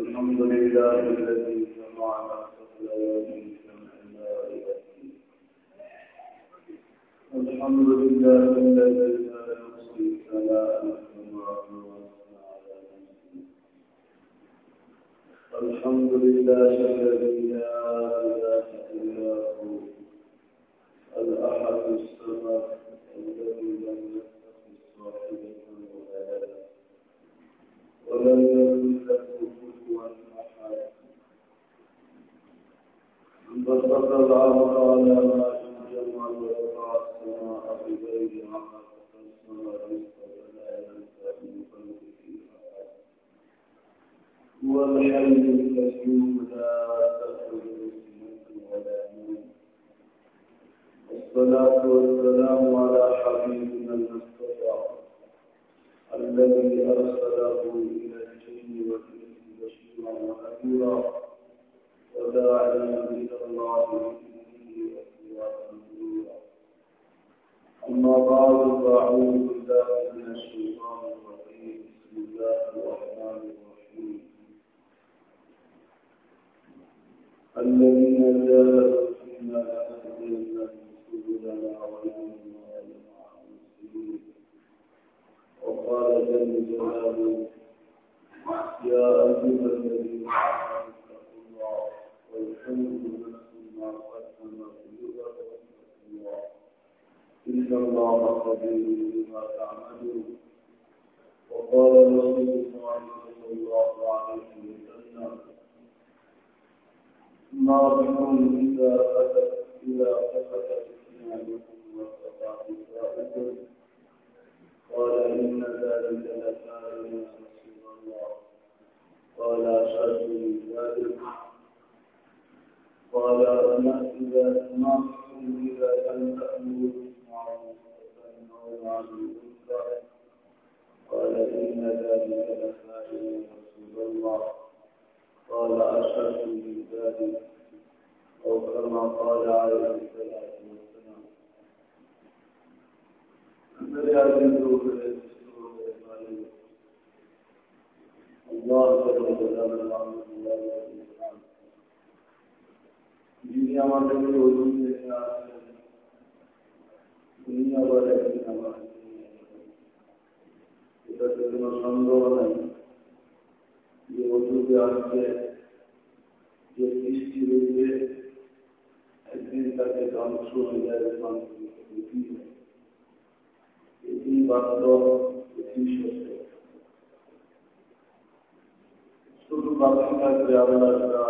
الحمد لله الذي جمع الحمد لله الذي لا يحصي ثناء الحمد لله الذي لا إله إلا هو. وصلى الله على رسول الله وقاسم أبي بيد عمر وقسم رزق ولا ينفع من خلقه هو الحي القيوم لا تأخذه سنة ولا نوم والصلاة والسلام على حبيبنا المصطفى الذي أرسله إلى الجن والإنس بشيرا ونذيرا وداعيا إلى الله بإذنه وسراجا منيرا أما بعد فأعوذ بالله من الشيطان الرجيم بسم الله الرحمن الرحيم الذين جاهدوا فينا لنهدينهم سبلنا ونعم الله مع المسلمين وقال جل جلاله يا أيها الذين ولتنظر نفس ما قدمت واتقوا الله إن الله خبير بما تعملون. وقال رسول الله صلى الله عليه وسلم ما إذا أتت إذا أتت إسلامكم واتقى نساؤكم قال إن ذلك لكان يا رسول الله. قال أشهد من ذلك. قال أنا إذا ما إذا لم تأمروا بالمعروف وتنهون عن المنكر قال إن ذلك يا رسول الله. قال أشهد من ذلك أو كما قال عليه الصلاة والسلام. যিনি আমাদেরকে ওজন উনি আবার একদিন আমার এটাতে কোনো সন্দেহ নাই যে ওজুকে আসছে যে বৃষ্টি রয়েছে একদিন তাকে ধ্বংস হয়ে যায় এটি বাস্তব এটি সত্য। শুধু বাকি থাকবে আল্লাহ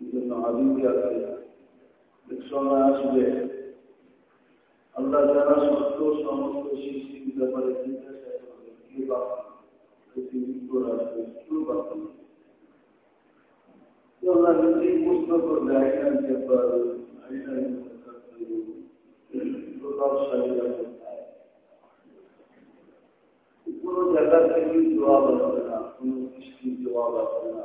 জন্য হাবিবি আছে। এক সময় আসবে। আল্লাহ যারা সত্য সমস্ত সৃষ্টির ব্যাপারে জিজ্ঞাসা করবে, কে বাকি পৃথিবীর আসবে কেউ বাকি আল্লাহ নিজেই প্রশ্ন করবে আইনার ব্যাপার আইনার প্রতাপশালীরা কোথায় কোনো জায়গা থেকে জবাব আসবে না, কোনো সৃষ্টির জবাব আসবে না।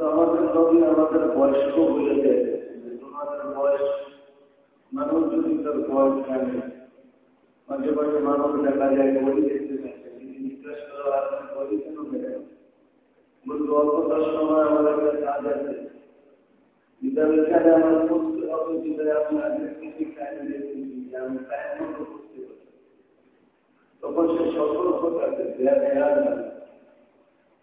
কিন্তু আমাদের নবী আমাদের বয়স্ক বোঝা যায় যে তোমাদের বয়স মানুষ যদি তার বয়স জানে, মাঝে মাঝে মানুষ দেখা যায় বই দেখতে থাকে জিজ্ঞাসা করা আপনার বই কেন দেখেন? বলতো অল্পতার সময় আমাদের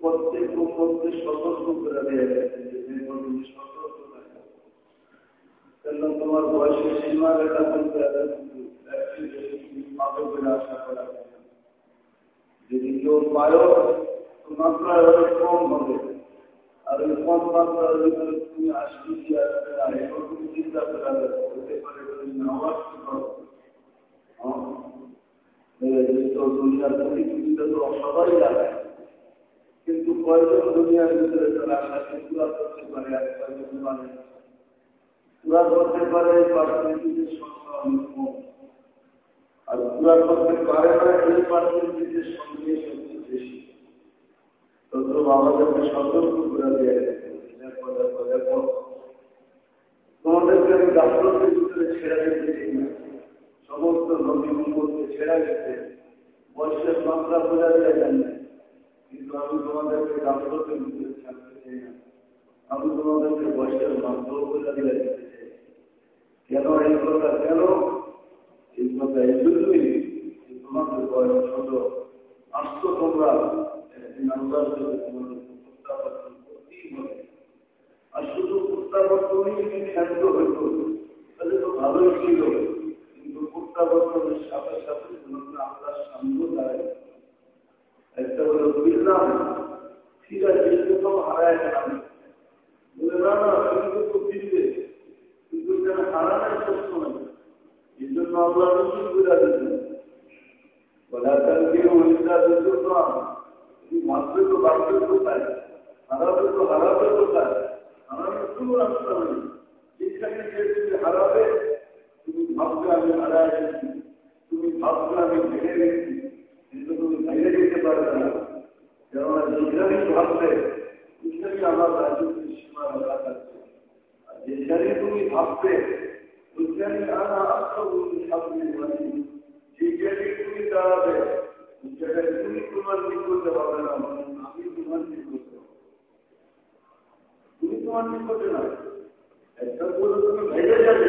প্রত্যেক উন্মতকে সতর্ক করে দেওয়া গেছে যে সতর্ক থাকে কেন তোমার বয়সের সীমা রেখা বলতে পাবে বলে আশা করা যদি কেউ পায় মাত্রা কম হবে আর ওই কম মাত্রার ভিতরে তুমি আসবি চিন্তা করা হতে পারে নাও দুনিয়ার প্রতিযোগিতা তো সবাই লাগায় কিন্তু কয়জন দুনিয়ার ভিতরে তারা করতে পারে আর কয়জন মানে পুরা করতে পারে সংখ্যা আর পুরা করতে পারে না এই সঙ্গে সবচেয়ে বেশি সতর্ক করে দেয় তোমাদেরকে আমি ভিতরে ছেড়ে দিতে চাই না। সমস্ত নদী করতে ছেড়ে গেছে। বয়সের মাত্রা বোঝা যায় জানি কিন্তু আমি তোমাদেরকে গাফলতের ভিতরে ছাড়তে চাই না। আমি তোমাদেরকে বয়সের মাত্রাও বোঝা দিয়ে দিতে চাই। কেন এই কথা? কেন? এই কথা এই জন্যই যে তোমাদের বয়স ছোট। আসতো তোমরা একদিন আল্লাহর সাথে তোমাদের প্রত্যাবর্তন করতেই হবে। আর শুধু প্রত্যাবর্তনই যদি শান্ত হইত, তাহলে তো ভালোই ছিল। প্রত্যাবর্তনের সাথে সাথে তোমাকে আল্লাহর সামনেও দাঁড়ায়। বুঝলাম ঠিক আছে তো হারায় গেলাম। বলে, না না তুমি তো ফিরবে কিন্তু এখানে হারানোর প্রশ্ন নাই। এই জন্য আল্লাহ রসুল বুঝা দিতেন বলা তুমি বাঁচবে তো বাঁচবে কোথায়? হারাবে তো হারাবে কোথায়? হারানোর কোনো রাস্তা নেই। যেখানে যে তুমি হারাবে তুমি আমি হারাই গেছি তুমি ভাববে আমি ভেঙে গেছি তুমি ভেঙে যেতে পারবে না কেননা ভাববে আমার যেখানে তুমি ভাববে সামনে মানি তুমি দাঁড়াবে তুমি তোমার নিকটে হবে না আমি তোমার নিকটে তুমি তোমার নিকটে না একটা বলে তুমি ভেঙে যাবে?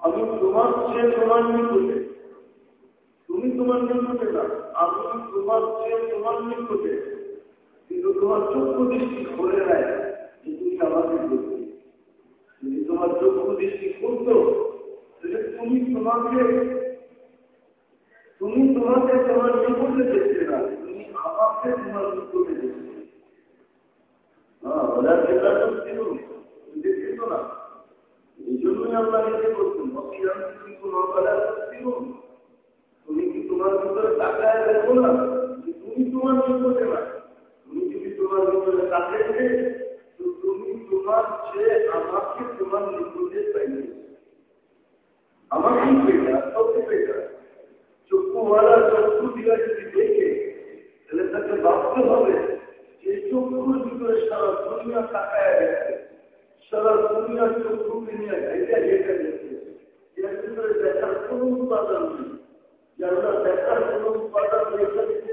আমি তোমার চেয়ে তোমার নিকটে তুমি তোমার নিকটে না আমি তোমার চেয়ে তোমার নিকটে কিন্তু তোমার চক্ষু দৃষ্টি খোলে নেয় যে তুমি আমাকে দেখবে যদি তোমার চক্ষু দৃষ্টি খুলতো তাহলে তুমি তোমাকে তুমি তোমাকে তোমার নিকটে দেখতে না। তুমি আমাকে তোমার নিকটে চক্ষু দিলা যদি দেখে তাহলে তাকে বাঁচতে হবে এই চক্ষুর ভিতরে সারা দুনিয়া তাকায় গেছে সারা দুনিয়ার চক্ষুকে নিয়ে ঘেটে ঘেটে গেছে এর ভিতরে দেখার কোনো উৎপাদন নেই। যারা দেখার কোনো উৎপাদন রেখে দিতে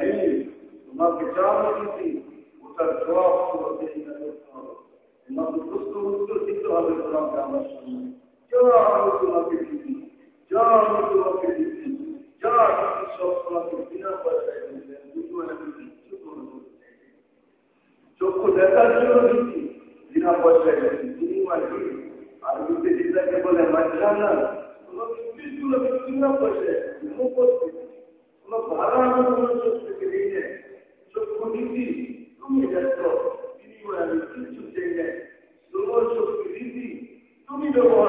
أيه وما بجارة فيه وتجواب وتجواب وما بجسد وتجد هذا الكلام كما شاء جاء رسول الله جاء رسول الله جاء رسول الله بنا চক্ষু দেখার জন্য দিচ্ছি বিনা পয়সায় তিনি মাঝি আর দিতে দিদাকে বলে মাঝখান না কোনো বিনা পয়সায় কোনো ভাড়া কোনো sorrisi, non mi detto di nuovo, di tutti i non ho sorrisi, non mi devo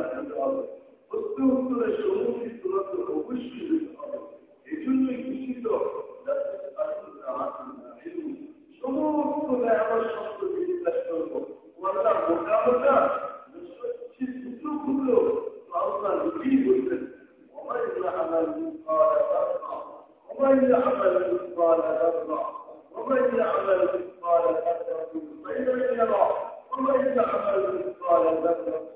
الأرض واستغفر الشرور في صورة الوش للأرض يجل كيدو لا تسأل عن العلم شرور لا يرى الشخص به تشكره ولا مكافأة تسلك له فأرضى يجيب ومن يعمل قال أرضى ومن يعمل قال أرضى ومن يعمل قال أرضى خيرا يرى ومن يعمل قال أرضى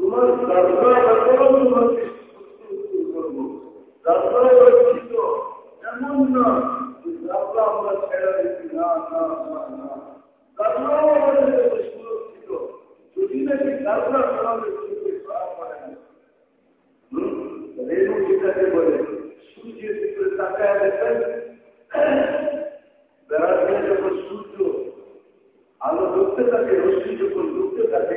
তোমার যাত্রা সূর্য আলো ঢুকতে থাকে রশ্মি যখন ঢুকতে থাকে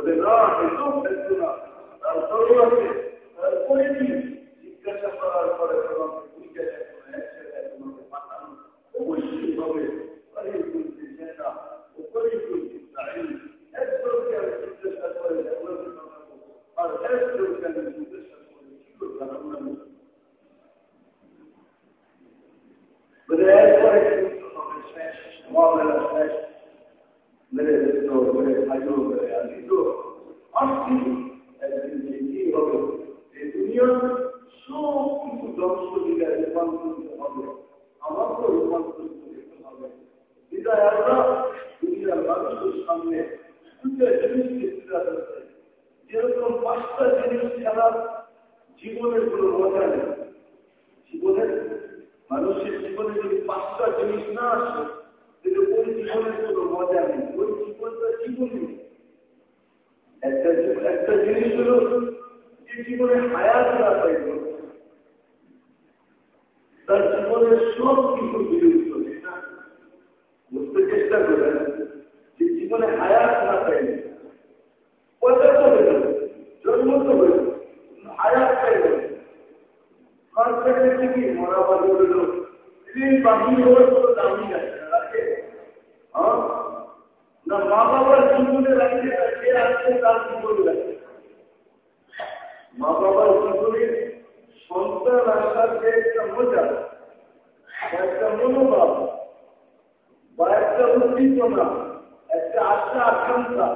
ক্ষেত্র হয়ে দিল বলে না এটাও ক্ষেত্র না তারপরেও আছে তারপরে কি জিজ্ঞাসা করার পরে তোমাকে দুই জায়গায় কোনো এক জায়গায় তোমাকে পাঠানো অবশ্যই হবে আরে বলতে চায় না ওপরেই বলতে চাই একজনকে মেরে দিত মেরে ভাইও মেরে আজিত আসছি একদিন যে হবে এই দুনিয়ার সব কিছু ধ্বংস দিকে রূপান্তরিত হবে আমাকেও রূপান্তরিত ছাড়া জীবনের মানুষের জীবনে যদি পাঁচটা জিনিস না আসে জীবনের কোনো মজা নেই। ওই জীবনটা জীবন। একটা জিনিস হল যে জীবনে হায়াত না পাইল তার জীবনের সব কিছু বুঝতে চেষ্টা করেন যে জীবনে হায়াত না পাইল পয়সা তো হইল জন্ম তো হায়াত পাইল মরা বাড়ি হইল দিন বাকি হওয়ার দামি নাই। না মা বাবার জীবনে রাখতে রাখতে আসছে তার জীবনে রাখতে মা বাবার জীবনে সন্তান আসার যে একটা মজা, একটা মনোভাব, বা একটা উদ্দীপনা, একটা আশা, আকাঙ্ক্ষা,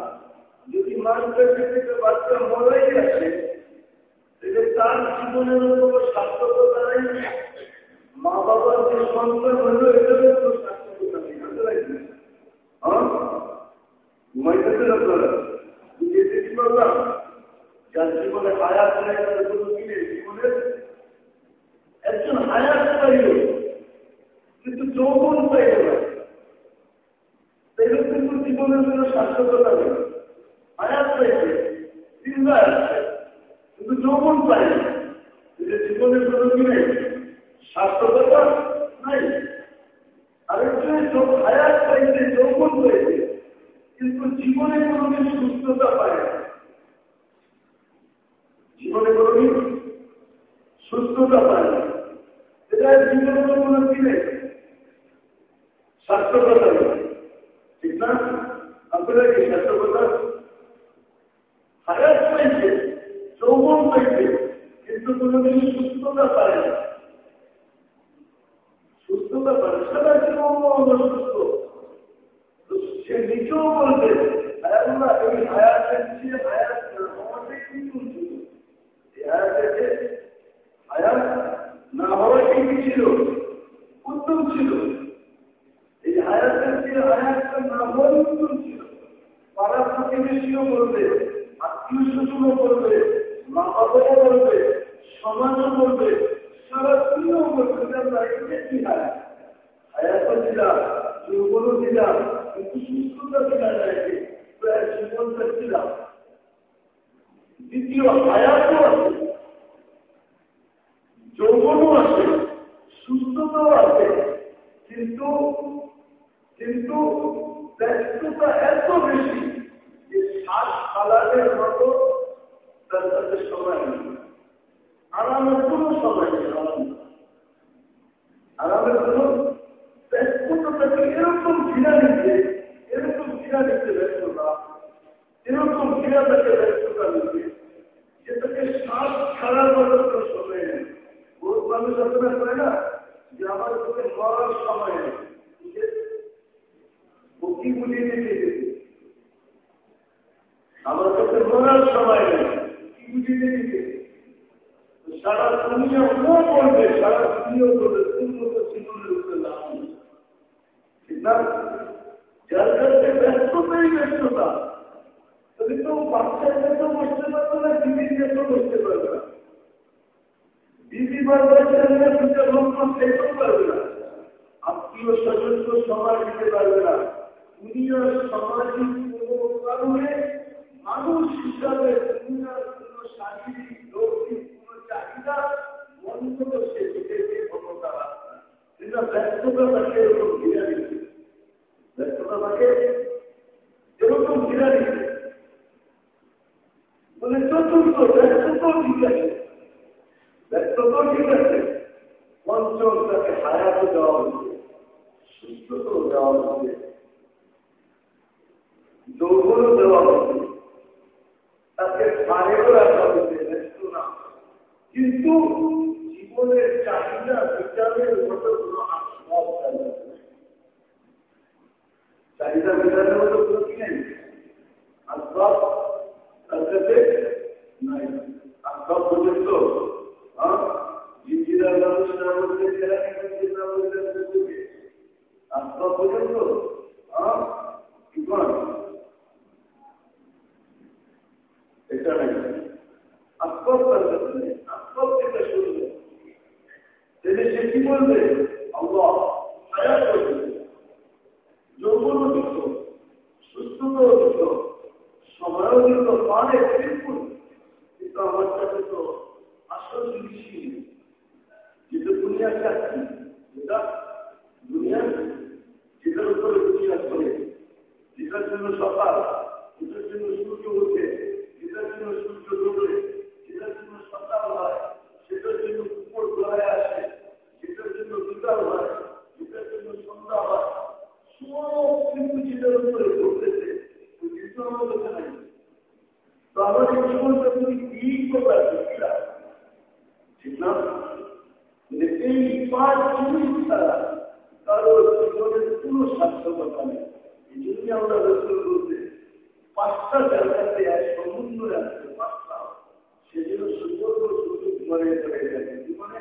যদি মানুষের থেকে বাচ্চা মরাই আসে, তাহলে তার জীবনের কোনো সার্থকতা নেই। মা বাবার যে সন্তান হলো, এটারও কোনো সার্থকতা নেই। ঘুমাইতেছেন আপনারা বুঝিয়ে কি বললাম যার জীবনে হায়াত নেই তার কোনো কি জীবনের একজন হায়াত পাইল কিন্তু যৌবন পাইল না তাইলে কিন্তু জীবনের কোনো সার্থকতা নেই হায়াত পাইছে চিন্তা কিন্তু যৌবন যে জীবনের কোনো কি নেই সার্থকতা নাই আরেকজন হায়াত পাইছে যৌবন পাইছে কিন্তু জীবনে কোনোদিন সুস্থতা পায় না। জীবনে কোনোদিন সুস্থতা পায় না। এটা জীবনের কোনো কি নেই। স্বার্থকতা ঠিক না? আপনারা কি স্বার্থকতা হায়াত পাইছে, যৌবন পাইছে, কিন্তু কোনোদিন সুস্থতা পায় না। অসুস্থ সে নিজেও বলবে এই চেয়ে কিন্তু না ছিল, উত্তম ছিল। এই চেয়ে না হওয়াই উত্তম ছিল। পাড়া প্রতিবেশীও বলবে, আত্মীয় স্বজনও বলবে, মা বলবে, সমাজও বলবে, সারা বলবে আমরা কি যৌবনও দিলাম কিন্তু আছে সুস্থতাও আছে কিন্তু কিন্তু ব্যস্ততা এত বেশি যে শ্বাস ফালানের মতো তার সময় নেই। আরামের কোনো সময় নেই। আরামের কোনো এরকম এরকম ব্যস্ততা এরকম তাকে ব্যস্ততা শ্বাস ছাড়ার মতো বহুত মানুষ করে না যে আমার কাছে মরার সময় ও বুঝিয়ে দিতে আমার মরার সময় কি বুঝিয়ে দিতে সারা দুনিয়া ও বলবে সারা দুনিয়া ঠিক না যার কাছে ব্যস্ততাই কারণে মানুষ হিসাবে শারীরিক চাহিদা সে হতো তারা কিন্তু ব্যস্ততা তাকে এরকম ঘিরে দিচ্ছে দেওয়া তাকে না। কিন্তু জীবনের চাহিদা বিচারের মতো কোন আসবাব চাহিদা বিচারের মতো কোনো কি নেই। আসবাব তার কাছে নাই। বলতে আসবাব পর্যন্ত সে কি বলবে? করবে। দিত সময়ও দিত মানে বিলকুল কিন্তু আমার কাছে তো আসল জিনিসই যেটা দুনিয়া চাচ্ছি যেটা দুনিয়া যেটার উপরে দুনিয়া করে যেটার জন্য সকাল, যেটার জন্য সূর্য ওঠে যেটার জন্য সূর্য ডোবে, যেটার জন্য সকাল হয়, সেটার জন্য উপর গলায় আসে, যেটার জন্য বিকাল হয়, যেটার জন্য সন্ধ্যা হয় সব কিন্তু যেটার উপরে ঘটতেছে ওই আমার কাছে নাই তো আমাদের জীবনটা তুমি কি করবে ঠিক না এই পাঁচ জিনিস ছাড়া কারোর জীবনের কোন সার্থকতা নেই এই জন্যই আমরা রসুল বলতে পাঁচটা জায়গাতে এক সমুদ্র রাখছে পাঁচটা সেজন্য সুযোগ সুযোগ মনে করে যায় জীবনে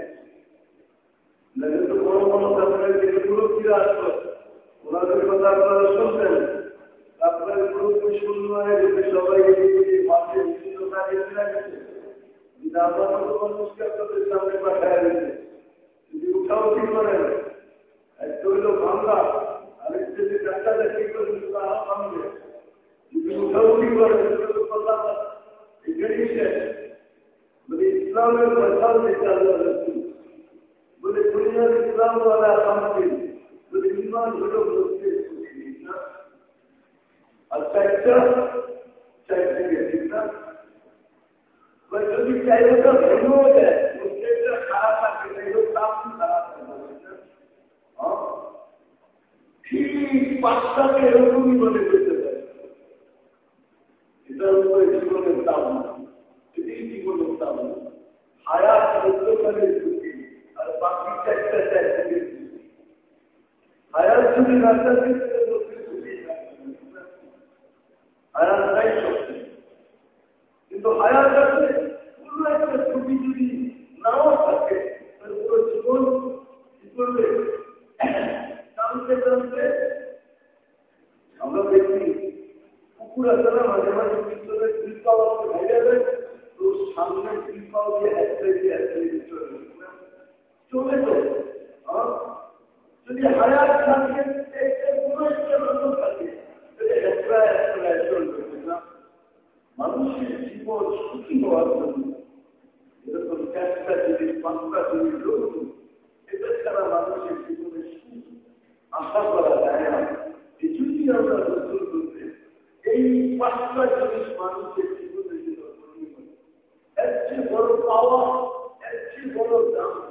তো বড় বড় তাদের যেগুলো ফিরে আসলো ওনাদের কথা আপনারা শুনছেন আপনার গ্রুপ শূন্য হয়ে গেছে সবাই মাঠে বিভিন্ন কাজে গেছে মতো মানুষকে আপনাদের সামনে পাঠায় দিচ্ছে যদি উঠাও কি করেন যদি এখানেই শেষ বলে ইসলামের প্রচার চালু হয়েছে বলে দুনিয়ার ইসলাম ওয়ালা আমাকে বলে ইমান হলো বলতে না? আর চারটা, চারটে ঠিক না? যদি চাইটা চাইলেটা ভেঙেও যায় মুসলিমটা খারাপ থাকে তাইও তাপ খারাপ ঠিক পাঁচটাকে এরকমই মনে করতে পারে। এটার উপরে জীবনের দাম না এটাই জীবনের দাম না হায়াত সত্যকালের ঝুঁকি আর বাকি চারটা চারটে হায়াত যদি থেকে সত্যি কিন্তু হায়াত আছে কোনো একটা ছুটি যদি নাও থাকে, তাহলে পুরো জীবন কি করবে? টানতে টানতে আমরা দেখি কুকুর না, মাঝে মাঝে পিছনে দুই পাও ভেঙে তো সামনে দুই পাও দিয়ে এক সাইডে চলে চলে যদি হায়াত থাকে মানুষের জীবন সুখী হওয়ার জন্য এরকম চারটা জিনিস পাঁচটা জিনিস রয়েছে এটা ছাড়া মানুষের জীবনে সুখ আশা করা যায় না। এই আমরা রসুল করতে এই পাঁচটা জিনিস মানুষের জীবনে এর চেয়ে বড় পাওয়া, এর বড় দামি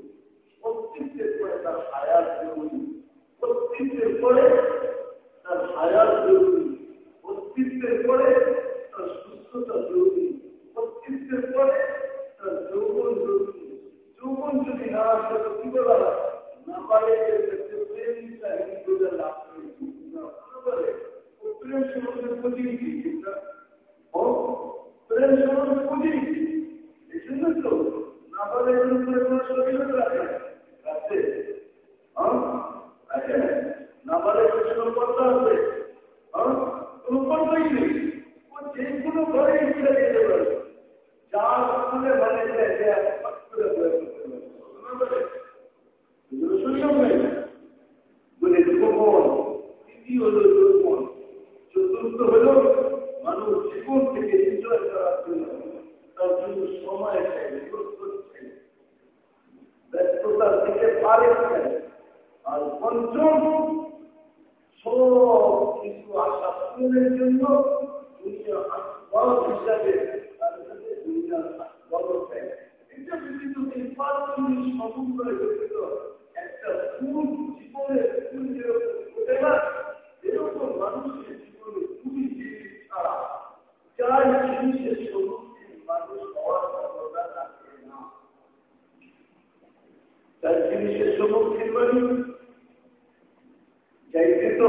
অস্তিত্বের পরে তার হায়াত জরুরি। অস্তিত্বের পরে তার হায়াত জরুরি। অস্তিত্বের পরে তার সুস্থতা জরুরি। অস্তিত্বের পরে তার যৌবন জরুরি। যৌবন যদি না আসে তো কি বলা না পারে লাভ করে। প্রেম সম্বন্ধে বুঝি প্রেম সম্বন্ধে বুঝি এই জন্য তো না পারে এর উপরে কোনো শরীর রাখছে আছে না পারে কোনো কথা আছে? কোনো কথাই নেই। ও যে কোনো ঘরে পারে। যার স্কুলে মানে বলে গোপন তৃতীয় হল যৌবন চতুর্থ হল মানুষ জীবন থেকে এনজয় করার জন্য তার জন্য সময় চাই চাই ব্যস্ততার দিকে পারে চাই আর পঞ্চম, সব কিছু আশা পূরণের জন্য হিসাবে একটা ফুল জীবনের এরকম মানুষের জীবনে খুবই জিনিস ছাড়া যার জিনিসের সম্মুখীন মানুষ হওয়ার ক্ষমতা রাখে না মানে যাইতে তো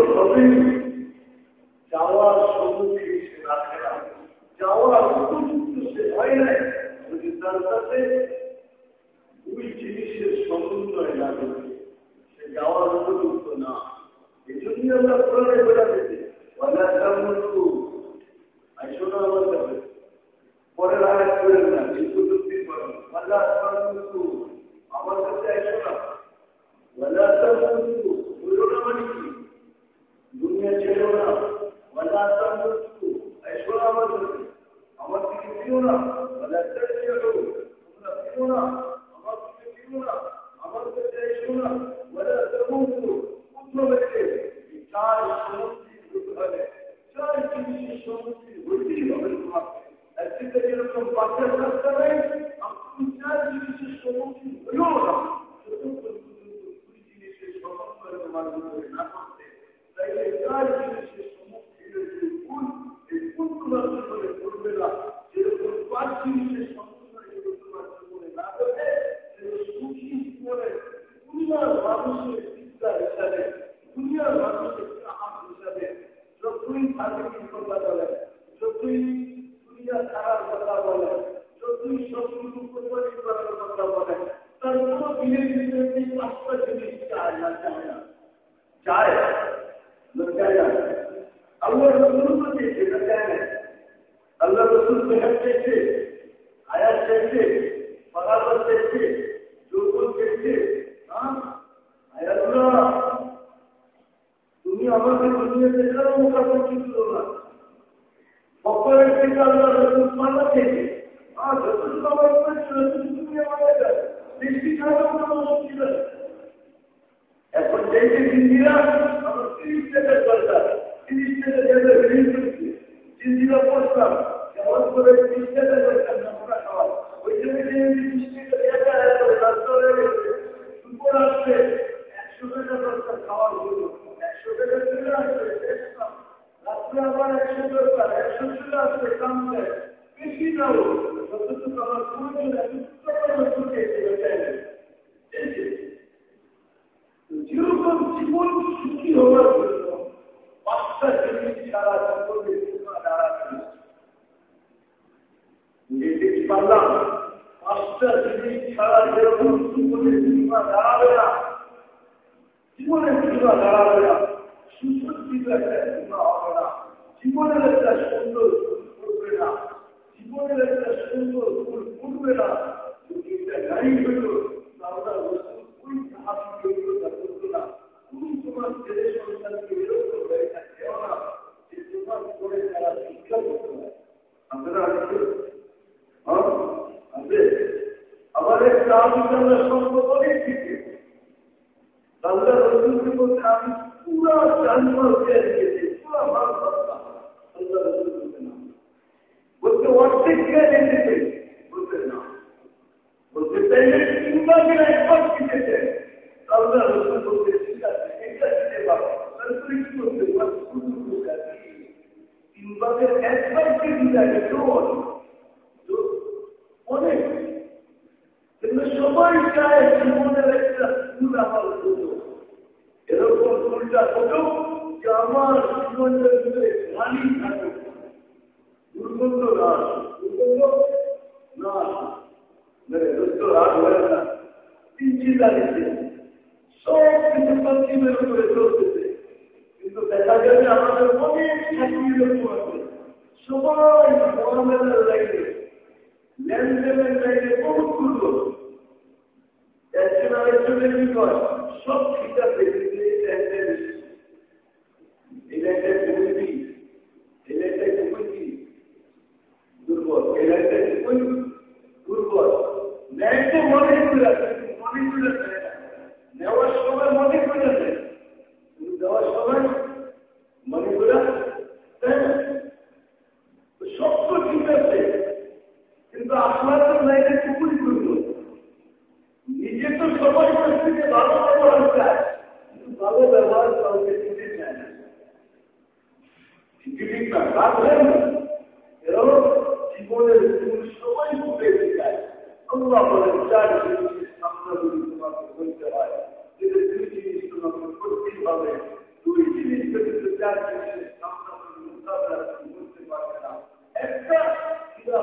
যাওয়ার সে রাখে না যাওয়ার উপযুক্ত সে হয় যদি তার সাথে দুই জিনিসের সমন্বয় করে সে যাওয়ার উপযুক্ত না। এই জন্য আমরা জিনিস পারলাম পাঁচটা জিনিস ছাড়া যেরকম জীবনের সীমা দাঁড়াবে না জীবনের সীমা দাঁড়াবে না সুসজ্জিত একটা সীমা হবে না জীবনের একটা সুন্দর করবে না জীবনের একটা সুন্দর ফুল ফুটবে না যদি এটা গাড়ি হইল তাহলে ওই সাহাবিকে এগুলোটা না তুমি তোমার ছেলে সন্তানকে এরকম হয়ে একটা আলোচনা সম্ভব অনেক থেকে আল্লাহ রসুলকে বলতে আমি পুরা জানমাল দিয়েছি পুরা রসুল বলতে অর্ধেক কে দিয়েছে বলতে না বলতে তিন ভাগের একবার দিতেছে আল্লাহ রসুল বলতে দিতে পারো তারপরে কি করতে তিন ভাগের একবার কে দিতে এটাও অনেক কিন্তু সবাই চায় জীবনের একটা ফুল আমার হতো এরকম ফুলটা হতো যে আমার জীবনের ভিতরে খালি থাকুক দুর্গন্ধ না দুর্গন্ধ না সব কিছু পশ্চিমের উপরে চলতেছে কিন্তু দেখা যাবে আমাদের অনেক চাকরির এরকম আছে। সবাই মহামেলার লাইনে, লেনদেনের লাইনে বহুত করব একজন আরেকজনের কি সব ঠিক কমিটি দুর্বল লেনদেন কমিটি দুর্বল। ন্যায় মনে মনে নেওয়ার সময় মনে করে দেয় দেওয়ার সময় করে সব তো ঠিক আছে, কিন্তু আপনার তো লাইনে কুকুরি করব নিজে তো সবাই কাছ ভালো ব্যবহার চায় ভালো ব্যবহার কাউকে দিতে চায় না। ঠিক না রাখবেন এরকম জীবনের সবাই ফুটে যায়। আল্লাহ বলেন চার জিনিস জিনিসের সামনাগুলি তোমাকে বলতে হয় যেটা দুই জিনিস তোমাকে করতেই হবে। দুই জিনিস ব্যতীত চার জিনিসের সামনাগুলি মোকাবেলা তুমি করতে পারবে না একটা পারবে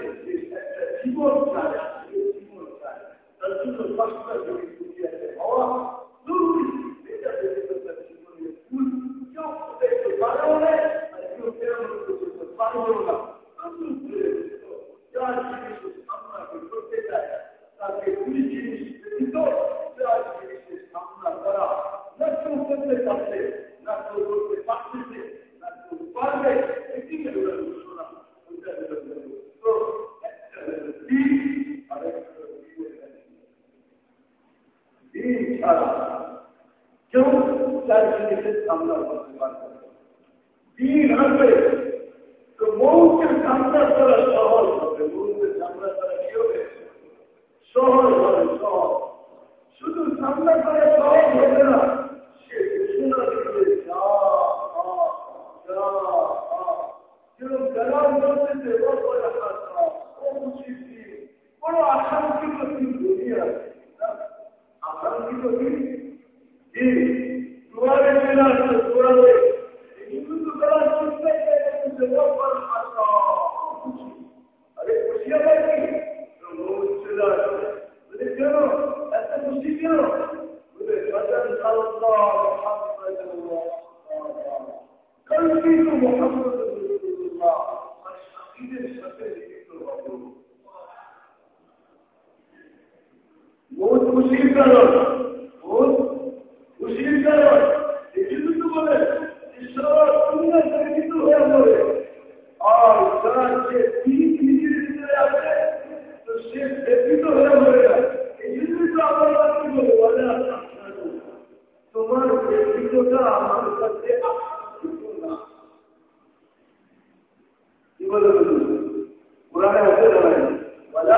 পারবে এটি হলো ঘোষণা ওইটা হলো তো একটা হলো কেউ চার জিনিসের সামনা করতে পারবে দিন আসবে তো মৌকের সামনা করা সহজ হবে মৌকের সামনা করা কি হবে সহজ হবে সহজ শুধু সামনা করা সহজ হবে না সে ঘোষণা দিবে যা যা যেরকম জালাল বলতেছে ও ও দিন বড় আকাঙ্ক্ষিত দিন জি দুয়ারে মেলা আছে দুয়ারে কিন্তু তারা চিন্তা করে আবার কি? সাথে লিখিত হবে বহুত খুশির কারণ, বহুত খুশির কারণ। জন্য তো বলে, ঈশ্বর দুনিয়া পরিচিত হয়ে পড়ে আর যারা যে দিন নিজের ভিতরে আছে, তো সে ব্যতীত হয়ে পড়ে না। এই জন্যই তো আমরা কি বলে বলে তোমার ব্যক্তিগতটা আমার কাছে কি বলে কোরআনে আছে জানাই বলা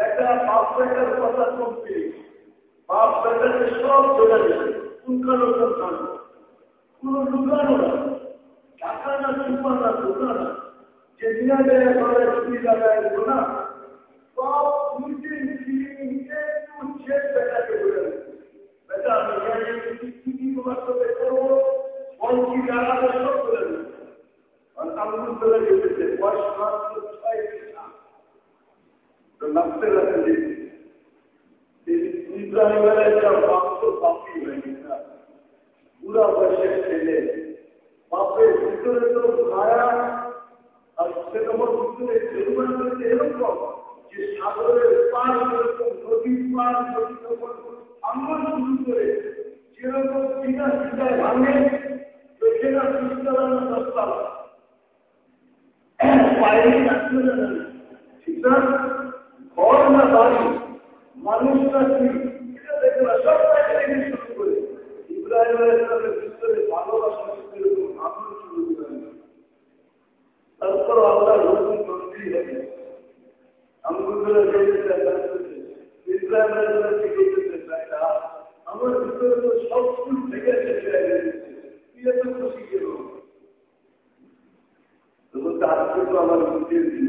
একটা বাপ বেটার কথা কমপ্লিট বাপ বেটাকে সব কোন লুকানো না। টাকা না চুপা না না। যে বিনা দেয় করে ছুটি লাগায় না। সব দুইটি লাগতে লাগতে ইব্রাহিম আলাইসালাম মাত্র পাপি হয়ে গেছে পুরা বয়সের ছেলে বাপের ভিতরে তো মায়া আর সে তোমার ভিতরে জরিমানা করতে এরকম যে সাগরের পার যেরকম নদীর পার নদী যখন আঙ্গল শুরু করে যেরকম বিনা চিন্তায় ভাঙে সেখানে না দশতলা বাইরে আসলে না ঠিক না ঘর না বাড়ি মানুষ না কি এটা দেখে না সব থেকে শুরু করে। ইব্রাহিম ভিতরে ভালোবাসা এরকম আগুন শুরু করে তারপর আল্লাহ হুকুম করতেই হবে আমার ভিতরে তো সব কিছু থেকে আমার নিজের দিন।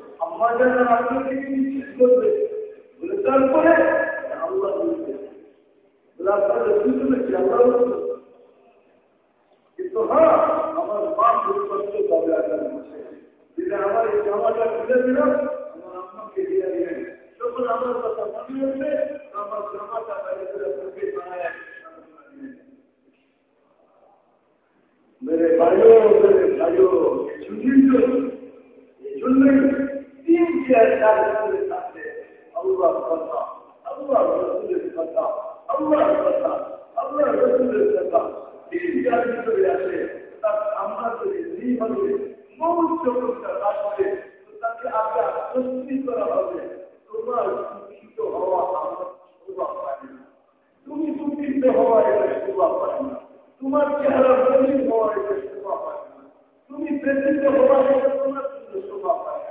আমাদের রাজ্য নিশ্চিত করবে। বলে তারপরে আল্লাহ বলবে বলে আপনার লক্ষ্য করেছি আল্লাহ কিন্তু হ্যাঁ আমার মা খুব পাবে আগামী মাসে দিলে আমার এই জামাটা খুলে দিলাম, আমার আম্মাকে দিয়ে দিলেন। যখন আমার কথা মনে হচ্ছে আমার জামাটা বাইরে করে আপনাকে বানায় মেরে ভাইও মেরে ভাইও এই জন্যই ইতিহাসটা রসুলের কাছে আল্লাহ কথা আল্লাহ রসুলের কথা আল্লাহ কথা তোমার চেহারা তুমি প্রেসিত হওয়া তোমার জন্য শোভা পায় না।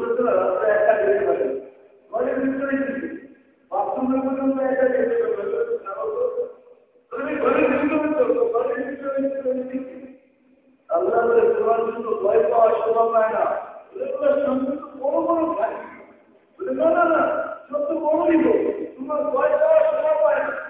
যেতে পারে তুমি ঘরের ভিতরে তো ঘরের ভিতরে আল্লাহ ভয় পাওয়া শোভা পায় না এগুলোর বড় বড় ভাই না তো বড়ই হোক তোমার ভয় পাওয়া শোভা পায় না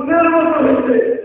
ফুলের মতো হয়েছে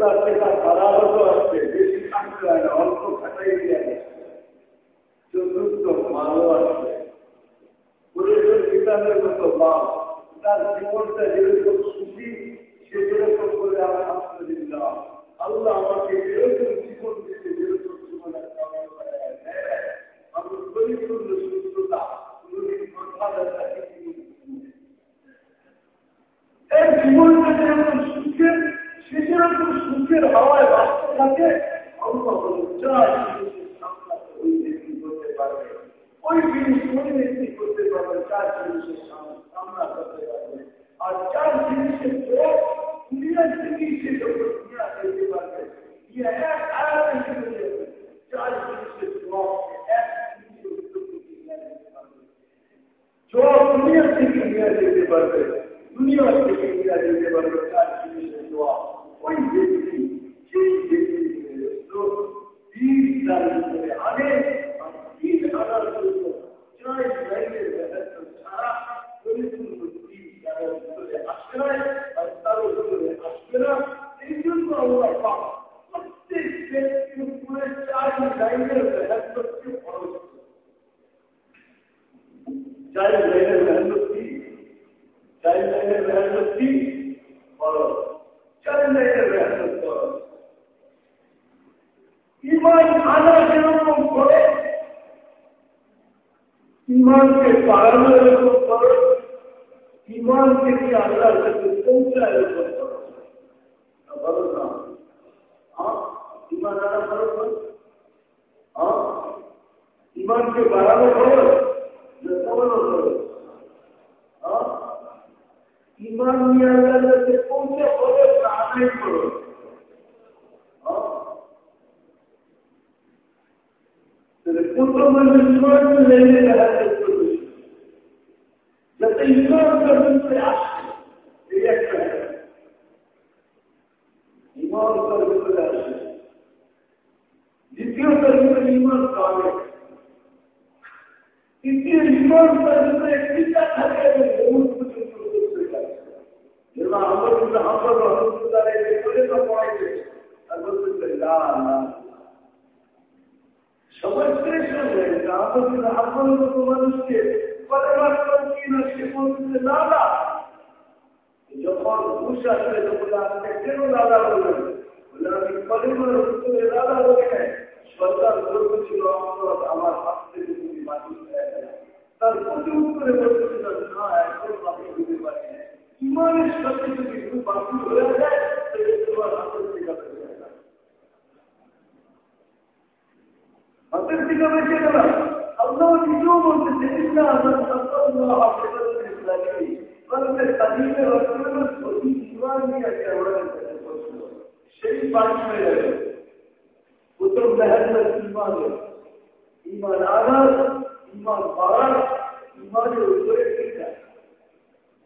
ব্যস্ততা আসবে তার খারাপত আসবে বেশি থাকতে হয় না অল্প খাটাই দিয়ে চতুর্থ মালও আসবে পুরুষের কিতাবের মতো বাপ, তার জীবনটা যেরকম সুখী, সে যেরকম করে আলহামদুলিল্লাহ আল্লাহ আমাকে যেরকম জীবন দিতে যেরকম জীবন আমি পরিপূর্ণ সুস্থতা কথা এই জীবনটা যেরকম সুখের সে যেরকম সুখের হাওয়ায় বাঁচতে থাকে আল্লাহ চার জিনিসের সামনা ওই ব্যক্তি করতে পারবে ওই জিনিস ওই ব্যক্তি করতে পারবে চার জিনিসের সামনা করতে পারবে আর চার জিনিসের চোখ দুনিয়ার থেকে সে যখন দুনিয়া দেখতে পারবে ইয়ে এক আয়াতে চলে যাবে চার জিনিসের চোখ এক জিনিসের চোখ দুনিয়া থেকে দুনিয়া দেখতে পারবে দুনিয়া থেকে দুনিয়া দেখতে পারবে চার জিনিসের চোখ ওই ব্যক্তি সেই ব্যক্তি দিন তার ভিতরে আনে দিন আনার জন্য চাই লাইনের ব্যক্তির ব্যবস্থা কি চাই লাইনের ব্যবস্থা কি খরচ চাই লাইনের ব্যবস্থা খরচ ইমান আনা যেরকম করে ইমানকে বাড়ানো না নিয়ে পৌঁছে করো না আনাই করো প্রথম ইমান লেনে যাতে ইমান ভিতরে আসে এই একটা ইমান ভিতরে আসে একটিটা থাকে বহু পর্যন্ত করতে পারে আমরা কিন্তু আমরা রহমতুল্লাহ করে না আর বলতে না না সমস্যার সঙ্গে আমাদের আপনার মতো মানুষকে পরিবার কি না সে বলতে দাদা যখন ঘুষ আসবে, তখন আপনি কেন দাদা বলবেন বলে, আমি পরিবার উত্তরে দাদা বলে সরকার বলতেছিল আমার হাত থেকে তুমি মানুষ তার প্রতি উত্তরে বলতেছিলাম না, এখন বাকি দিতে পারি ইমানের সাথে যদি একটু বাকি হয়ে যায়, তাহলে তোমার হাতের টিকা বেঁচে যায় হাতের টিকা বেঁচে গেল আল্লাহ সেই বাড়ি হয়ে যাবে প্রথম মেহনত ইমান। ইমান আনার ইমান পাড়ার ইমানের উপরে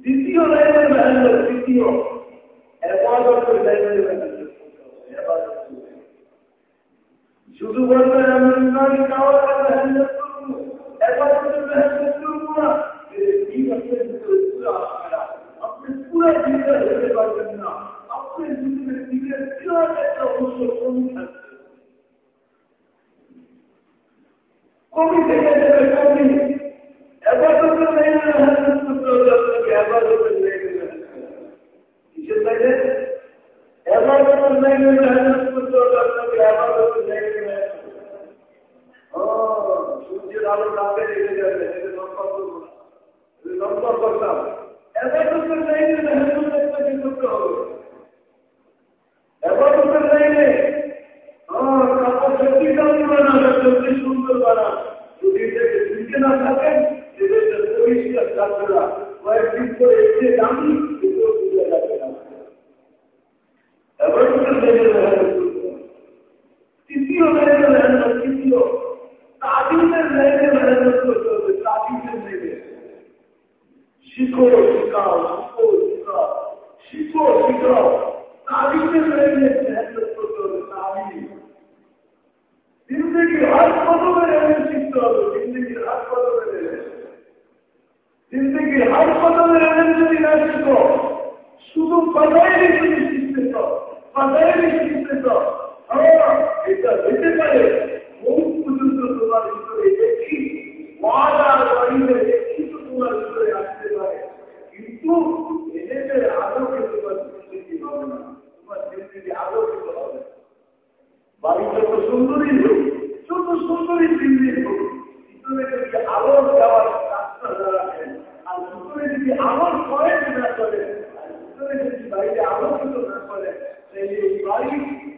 দ্বিতীয় লাইনের মেহান্ন তৃতীয় শুধু আপনি পুরো জীবনে হতে পারবেন না আপনার জীবনের বিরাট একটা অংশ কমি থাকবে কমি থেকে যাবে কমি এবাদতের আপনাকে এবাদতের লাইনে কিসের লাইনে এবাদতের করতে আপনাকে এবাদতের লাইনে সূর্যের আলো নামে কাপড় সত্যি কাপড় বানা সত্যি সুন্দর বানা যদি নিচে শিখো, শিখাও। শিখো মেহনত করতে হবে তাজিম জিন্দগির হাত কদমে রেখে শিখতে হবে জিন্দগির হাত কদমে রেখে জিন্দগির হাত কদমে রেখে যদি না শিখো, শুধু কথাই যদি শিখতেছ কথাই শিখতেছ এটা হতে পারে বহু পর্যন্ত তোমার ভিতরে দেখি ওয়াদা বাড়িতে দেখি তো তোমার ভিতরে আসতে পারে। কিন্তু এদের আলোকে তোমার জিন্দগি হবে না তোমার জিন্দগি আলোকিত হবে। বাড়ি যত সুন্দরী হোক যত সুন্দরী জিন্দগি হোক ভিতরে যদি আলো যাওয়ার রাস্তা দাঁড়াবেন আর ভিতরে যদি আলোর পয়েন্ট না করে আর ভিতরে যদি বাড়িতে আলোকিত না করে তাহলে এই বাড়ি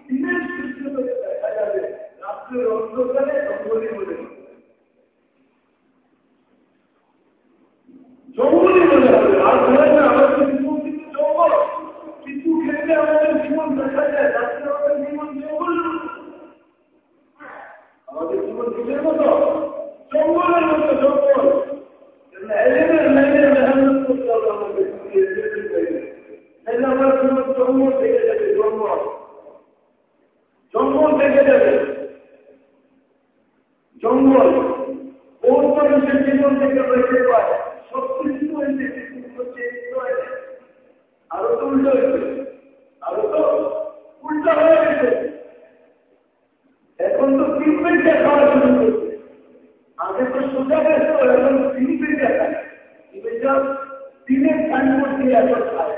দিনের সূর্য থেকে দেখা যাবে রাত্রের অন্ধকারে মনে হবে জঙ্গলি মনে হবে। আর ধরে আমাদের জীবন কিন্তু জঙ্গল। কিছু ক্ষেত্রে আমাদের জীবন দেখা যায়, রাত্রে আমাদের জীবন জঙ্গল আমাদের জীবন মতো জঙ্গলের মতো জঙ্গল। জঙ্গল থেকে যাবে, জঙ্গল। মানুষের জীবন থেকে হয়েছে আরও তো উল্টো হয়েছে। আরও তো উল্টা হয়ে গেছে। এখন তো তিন মিনিটে খাওয়া শুরু করছে। আগে তো সোজা গেছিল এখন তিন মিনিটে খায় দিনের টাইম মধ্যে এখন খায়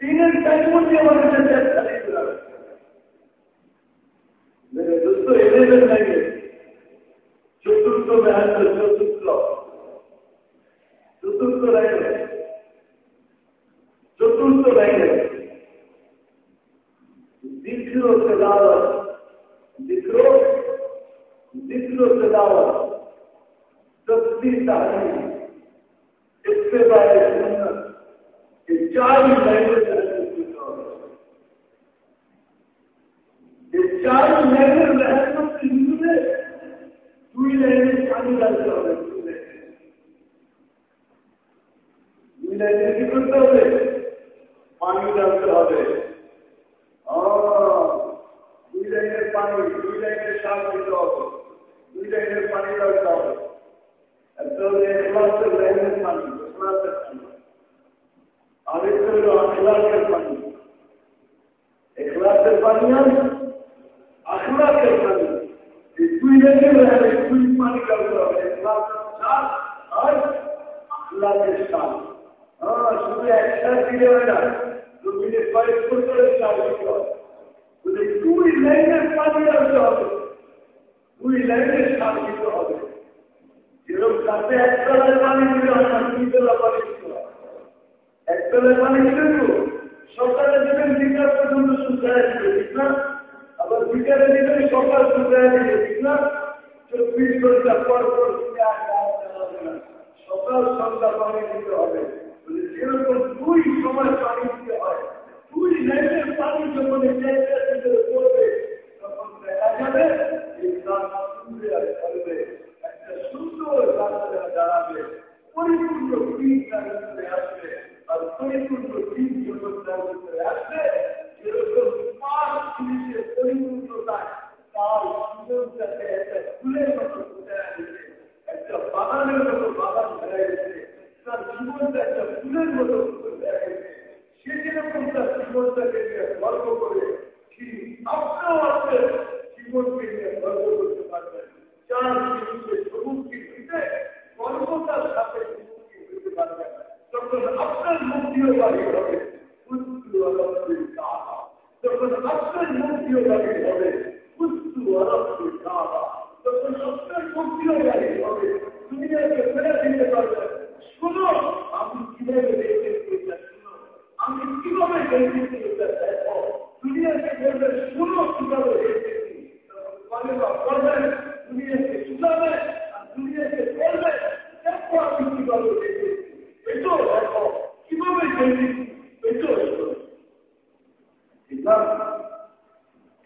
দিনের টাইম মধ্যে আমাদের সবচেয়ে মুক্তিও জারি হবে। পুস্তু অরক্ষি কাবা মুক্তিও জারি হবে, দুনিয়াকে ফেলে দিতে পারবে। শুনো, আমি কীভাবে দেখেছি আমি কীভাবে দেখেছি দেখো। দুনিয়াকে বলবে, শুনো কীভাবে দেখেছি দুনিয়াকে শুনাবে, আর দুনিয়াকে বলবে, দেখো আমি কীভাবে দেখেছি এটাও দেখো, কীভাবে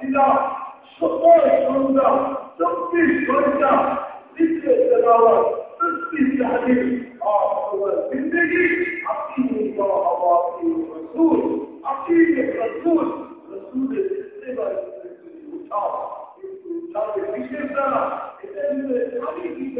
silah, sokoy sonunda, tıbbi sonunda, zikre tedavar, tıbbi tahlil, ahırı zindegi, akide ve havati Resul, akide Resul, Resul'e silah, Resul'e uçağı, Resul'e uçağı, bir şey sana, efendime, tabii ki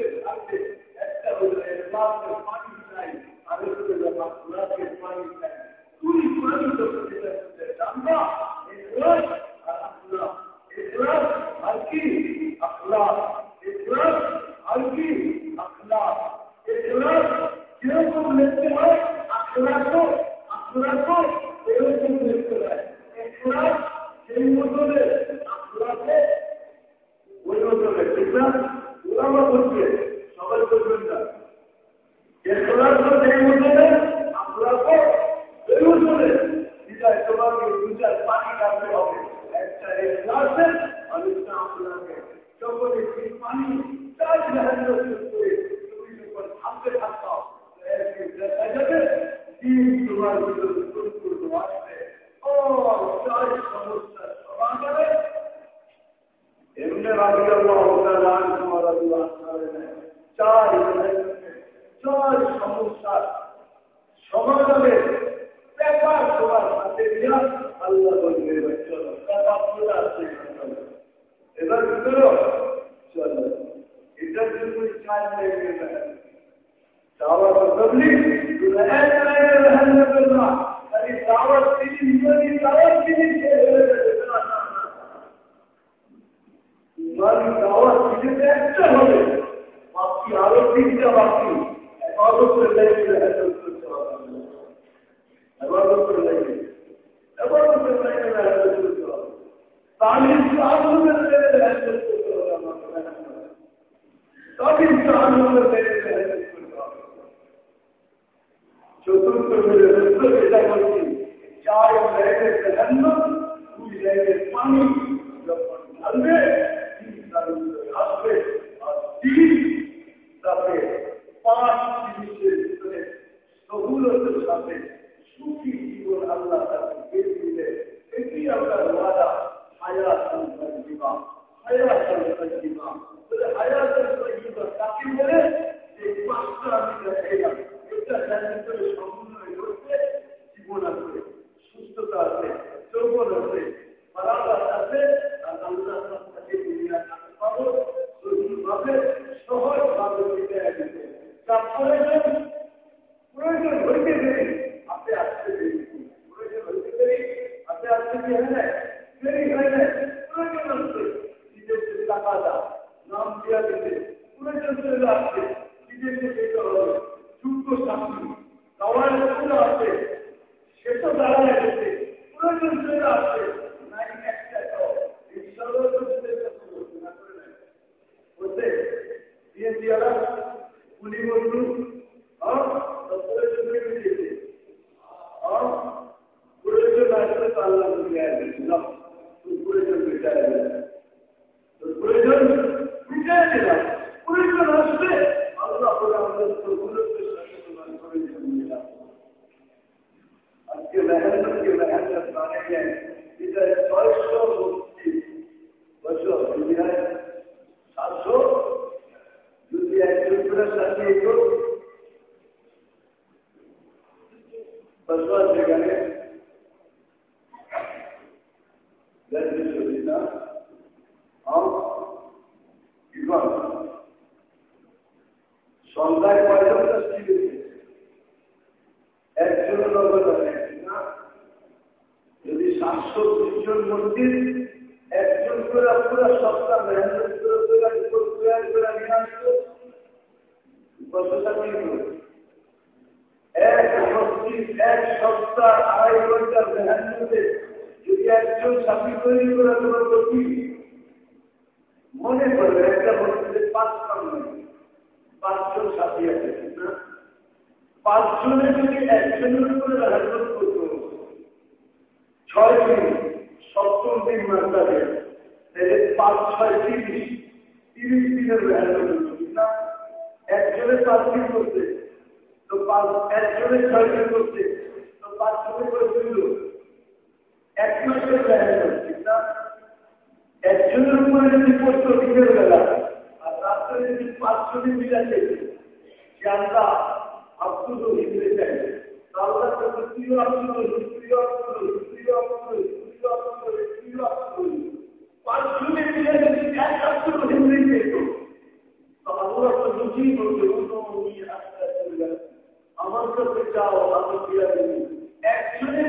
আমার কাছে যাও আমি দিয়া দেবো একজনের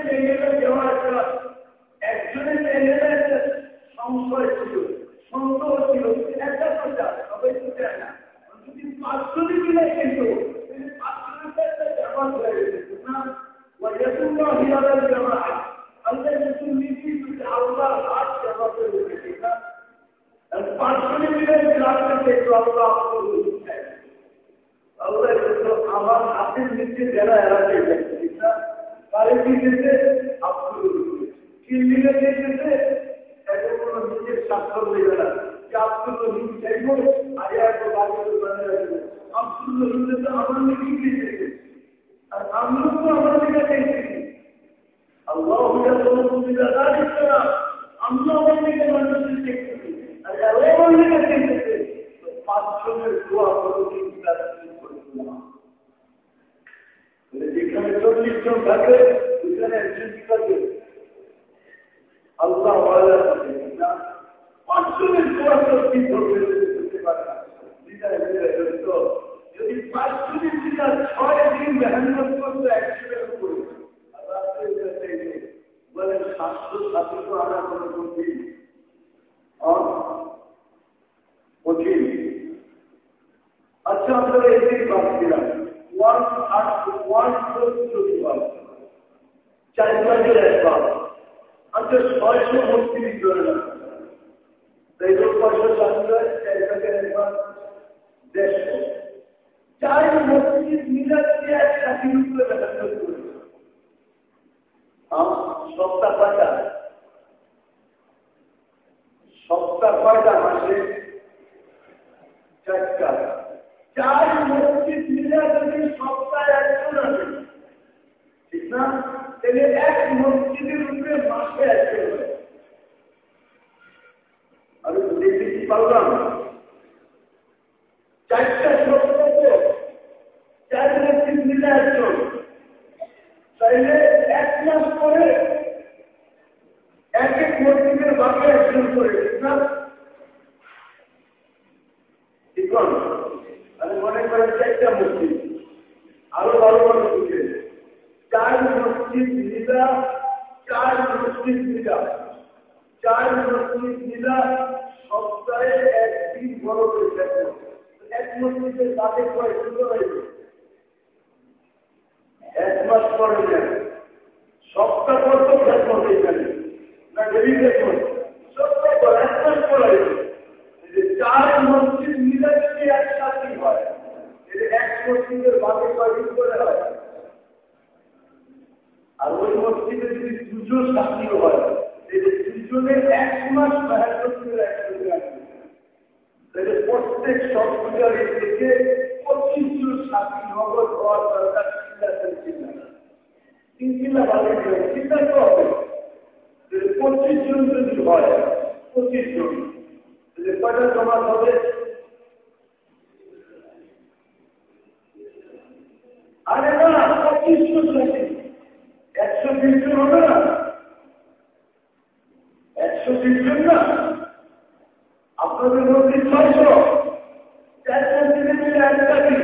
একটা সংশয় ছিল সন্দেহ ছিল একটা তো সবাই তো চায় না পাঁচশো মিলে কিন্তু পাঁচশো পাঁচশো আল্লাহ আমার হাতের নিচে যারা এড়াতে ঠিক না কি দিতে কি মিলে দিয়েছে এখন নিজের স্বাক্ষর দেবে না যে আব্দুল রহিম চাইব আগে একটু বাড়িতে বানিয়ে রাখব আব্দুল রহিম তো আমার দিকে গিয়েছে আর আমিও তো আমার দিকে চাইছি আল্লাহ আমরা আমার দিকে মানুষের দেখতেছি। আর আল্লাহ আমার দিকে চাইতেছে পাঁচজনের দোয়া কোনোদিন যেখানে চল্লিশ জন থাকে সেখানে একজন কি থাকে? আল্লাহ পাঁচজনের পারে না? যদি পাঁচশো দিন ছয় দিন মেহনত করতো একশো করে বলে সাতশো সাতশো আনা কোনো কঠিন আচ্ছা আপনারা এটাই বাদ ওয়ান আট ওয়ান ফোর যদি বাদ চার ভাগের এক ভাগ আচ্ছা ছয়শো মূর্তি করে না তাই পয়সা চালু হয় চার ভাগের এক ভাগ দেড়শো। চার মসজিদ মিলাদ এক স্বাধীন করে ব্যবহার করে। সপ্তাহ কয়টা? সপ্তাহ কয়টা মাসে? চারটা। চার মসজিদ মিলে যদি সপ্তাহে একজন আছে, ঠিক না? তাহলে এক মসজিদের উপরে মাসে একজন আমি দেখতে কি পারলাম চারটা সপ্তাহ চার মসজিদ মিলে একজন। তাইলে এক মাস পরে এক এক মসজিদের বাকি একজন করে, ঠিক না ঠিক চারটা মসজিদ। আরও ভালো ভালো চার মসজিদ চার মসজিদ চার মসজিদ সপ্তাহে একদিন বড় করে দেখো। এক মসজিদের কয় সুন্দর হয়েছে এক মাস পরে যায় সপ্তাহ পর তো খেদমত এখানে না দেখুন সপ্তাহ পর এক মাস পরে চার মসজিদ মিলে যদি একসাথে হয় পঁচিশ জন যদি হয় পঁচিশ জন কয়টা সমাজ হবে আরে না একশো বিশ হবে না একশো বিশ না আপনাদের মধ্যে ছয়শো চারশো দিনে মিলে এক সাথী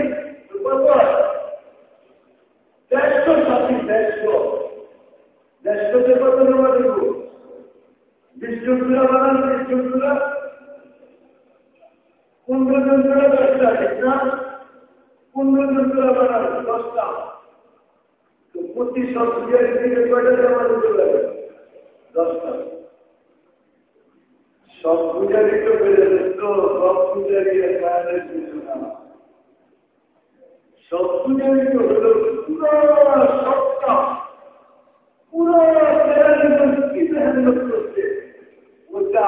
দেড়শো সাথী দেড়শো দেড়শোতে কত জমা দেব বিশ জনগুলা বানান বিশ জনগুলা পনেরো জনগুলা দশটা ঠিক না পনেরো জনগুলা বানান দশটা প্রতি সব পূজারি থেকে কয়টা জমা দিতে পারে দশটা সব পূজারি তো বেড়ে তো সব পূজারি কায়নের কিছু না সব পূজারি তো হলো পুরো সপ্তাহ পুরো কি মেহনত করছে ওটা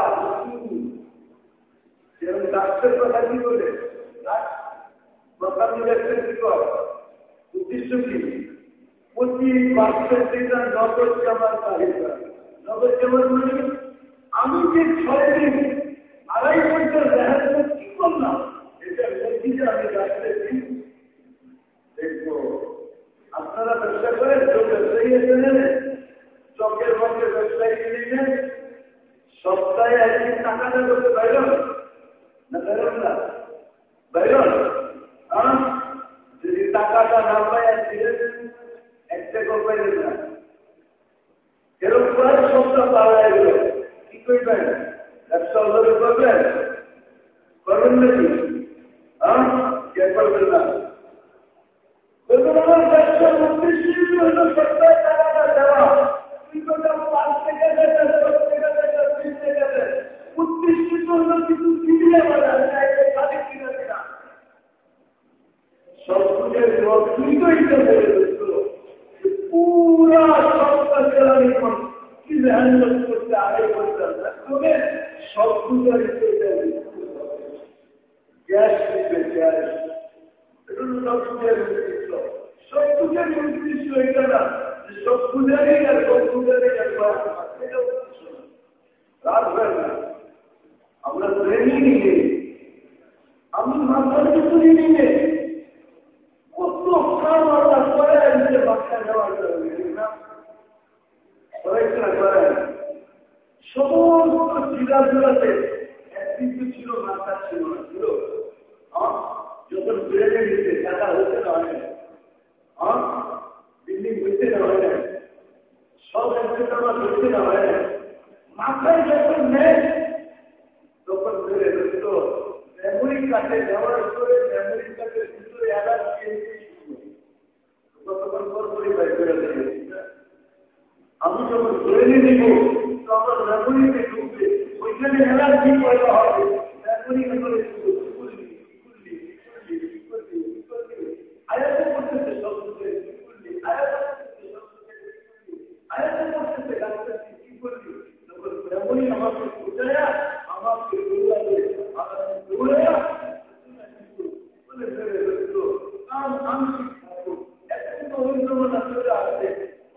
যেমন ডাক্তার কথা কি বলে ডাক্তার কি উদ্দেশ্য কি প্রতি বাচ্চার দিন নগদ জামার জামার মানে আমি যে ছয় দিন আড়াই ঘণ্টার রেহাজ কি করলাম এটা মোদি যে আমি দেখব আপনারা ব্যবসা করেন কেউ ব্যবসায়ী এসে নেন চকের মধ্যে ব্যবসায়ী কিনে সপ্তাহে একদিন টাকাটা করতে বাইরন না বাইরন না বাইরন যদি টাকাটা না পাই আর পাইলেন না এরকম কয়েক সপ্তাহ পাওয়া গেল কি করবেন ব্যবসা করবেন করবেন করবেন বলে পুরা আমরা ট্রেনিং নিয়ে আমি মাথার কত কাম আমরা করে বাচ্চা নেওয়ার জন্য না কয়েকটা করে সমস্ত জেলাগুলোতে একদিন তো ছিল, মাথা ছিল না, ছিল। যখন ব্রেনে নিতে টাকা হতে না হয় বিল্ডিং হইতে না হয় সব আমার হইতে না হয় মাথায় যখন নেয় তখন বেড়ে তো মেমোরি কার্ডে ব্যবহার করে মেমোরি কার্ডের ভিতরে অ্যালার্জি ততক্ষণ পর পরিবার করে আমি যখন ধরে নিয়ে নিব তো আমার মেমোরিতে ঢুকবে। ওইখানে হবে? মেমোরি করে কি করলি তখন মেমোরি আমাকে আমাকে আমাকে দৌড়ায়া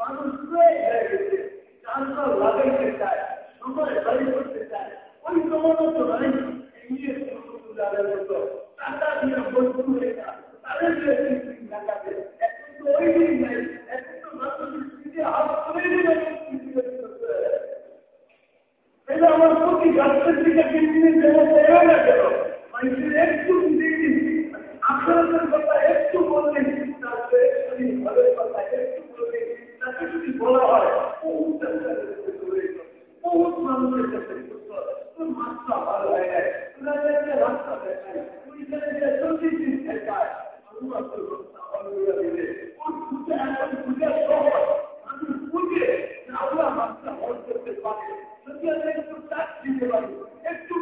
মানুষ হয়ে গেছে। চান্সার লাগাইতে চায় সময় বাড়ি করতে চায়। ওই জমানো তো নাই টাকা দিয়ে বস্তু হয়ে না তাদের টাকাতে এখন তো ওই দিন নাই, এখন তো মানুষের হাত করে। দিলে তাহলে আমার প্রতি গাছের দিকে কিনে দেবো দেবে না কেন, মানুষের একটু দিয়ে আখেরাতের কথা একটু বললে তারপরে ঘরের কথা একটু বললে তাকে যদি বলা হয়, বহুত মানুষের কাছে মাত্রা ভালো হয় না রাস্তা দেখায় ওইখানে যে চল্লিশ দিন দেখায়, আল্লাহ দিলে ওর পুজো এখন পূজা সহজ মানুষ বুঝে আল্লাহ মাত্রা হল করতে পারে। যদি আমি একটু টাচ দিতে পারি তো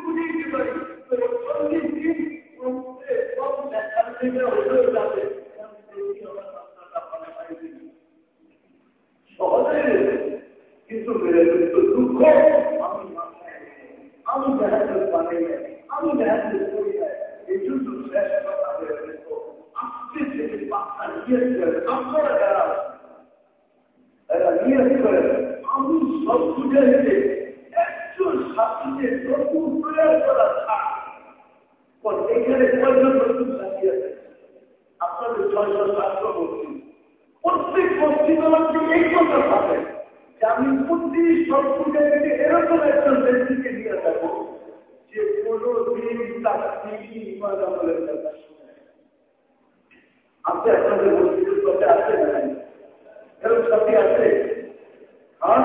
দিন হয়ে যাবে। কিন্তু দুঃখ। আমি আমি আমি করি এই জন্য কথা আমি সব বুঝে একজন সাথীকে নতুন করা থাক এখানে কয়জন নতুন সাথী আছে? আপনাদের ছয়শো সাতশো বলছি প্রত্যেক মসজিদকে এই কথা থাকে যে আমি প্রতি সব পূজা থেকে এরকম একজন ব্যক্তিকে নিয়ে যাব যে কোনো দিন তার তিনি ইমান আমলের আপনি আপনাদের মসজিদের কথা আছে এরকম সাথী আছে? হ্যাঁ?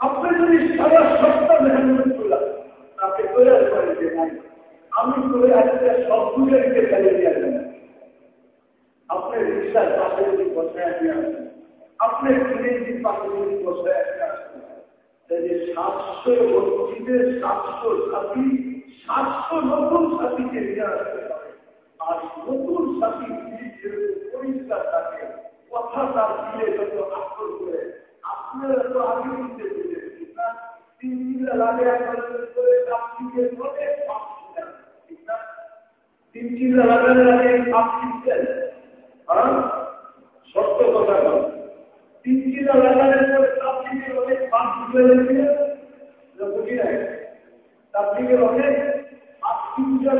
আপনি যদি সারা সপ্তাহ তোলা তাকে তৈরি যে নাই আমি করে আজকে সব পূজারিকে চালিয়ে দিয়ে আসবেন রিক্সার পাশে যদি বসায় নিয়ে আসবেন আপনি ট্রেনের পাশে যদি বসায় নিয়ে আসবেন তাহলে সাতশো মসজিদের সাতশো সাথী সাতশো নতুন সাথীকে নিয়ে আসতে হবে আর নতুন সাথী পরিষ্কার থাকে কথা তার দিয়ে যত আক্রম করে আপনারা তো আগে নিতে পেরেছি না তিন চিল্লা লাগে করে চাপটিকে অনেক না তিন চিল্লা লাগানোর আগে পাপ শিখছেন সত্য কথা বল তিন চিল্লা লাগানোর পরে চাপটিকে অনেক পাপ শিখে বুঝি নাই। চাপটিকে অনেক পাপ শিখে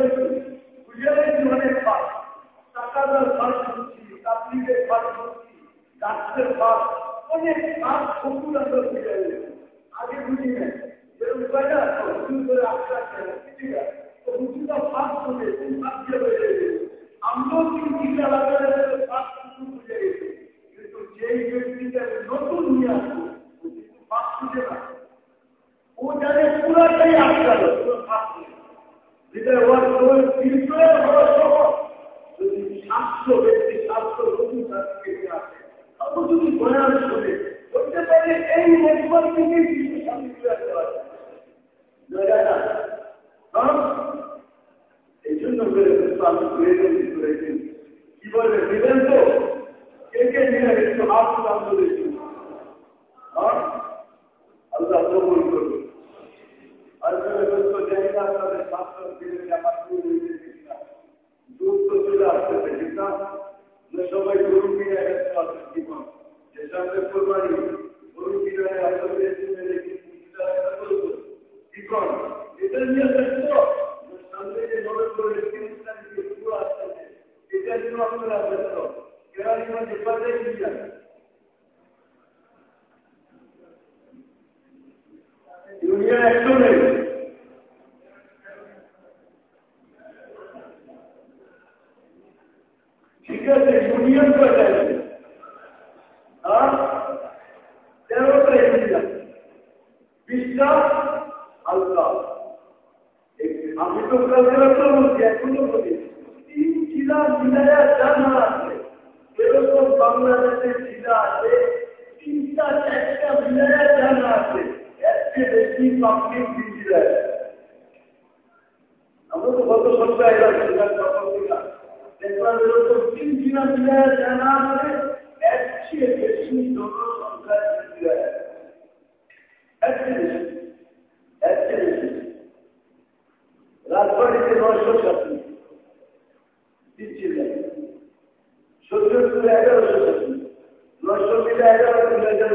বুঝে অনেক পাঠ টাকাদার পাঠ করছি তাবলিগের পাঠ করছি ডাক্তারের পাঠ অনেক আমরা বুঝে আগে বুঝি না যেরকম কয় না হুজুর করে আটকা হুজুরটা পাঠ করে কোন পাঠ দিয়ে আমরাও কিন্তু লাগালে পাঠ বুঝে গেছি? কিন্তু যেই ব্যক্তিকে নতুন নিয়ে আসব কিন্তু পাঠ বুঝে না। ও জানে পুরাটাই আটকালো যেটা ওর বিক্রয় হওয়া সহ যদি সাতশো ব্যক্তি, সাতশো নতুন সার্টিফিকেট আছে তত যদি বয়ান শুনে করতে পারে এই নেটওয়ার্ক থেকে কিছু সার্টিফিকেট করা যায় না এই জন্য করেছি কি বলে দিলেন তো? কে কে নিয়ে একটু হাত প্রান্ত দেখি আল্লাহ কবুল করবে আর সবাই গরু কিনে আছে জীবন এটা নিয়ে সামনে যে নভেম্বরের তিরিশ তারিখে শুরু আসতেছে এটা নিয়ে আপনারা ব্যস্ত কেরানি মাঝে বাজারে কি যাবে হালকা আমি তো কালকে বলছি এখনও বলি। তিন জেলা জানা আছে। এরকম বাংলাদেশের জেলা এর চেয়ে বেশি রাজবাড়িতে নয়শো ছাত্রী। দিচ্ছিলেন সত্তরপুরে এগারোশো ছাত্রী। নয়শো মিলে এগারো, দুই হাজার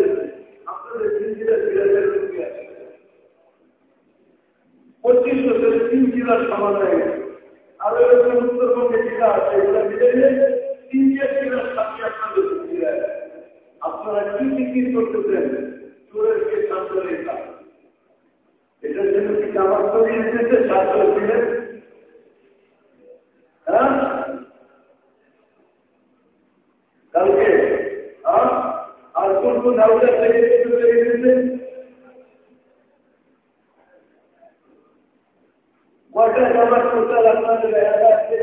আপনাদের তিন জেলা, দুই হাজার রুপি আছে পঁচিশ বছরে তিন জেলার সমান হয়ে গেছে। আরও এরকম উত্তরবঙ্গে জেলা আছে এগুলো মিলে তিন জেলার সাথে আপনাদের আপনারা কি বিক্রি করতেছেন চোরের কে ছাত্রের কাজ এটার জন্য কি আমার করিয়ে দিতে ছাত্র ছিলেন হ্যাঁ কালকে আর কোন কোন হাউসার থেকে লেগে দিতে কয়টা জামার টোটাল আপনাদের এলাকা আছে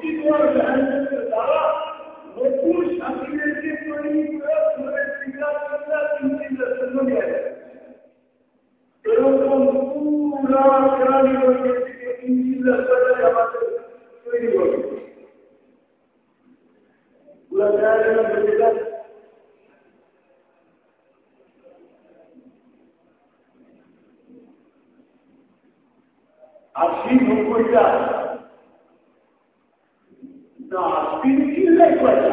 আর মসজিদ ওর জাহান্নাতের দ্বারা নতুন সাথীদেরকে তৈরি করে ধরে চিল্লা চিল্লা তিন চিল্লার জন্য নিয়ে গেল এরকম পুরা কেরানি থেকে ইঞ্জিনিয়ার বাজারে আমাদের তৈরি হবে পুরা কেরানি যেটা আশি নব্বইটা না তিন চিল্লাই কয়টা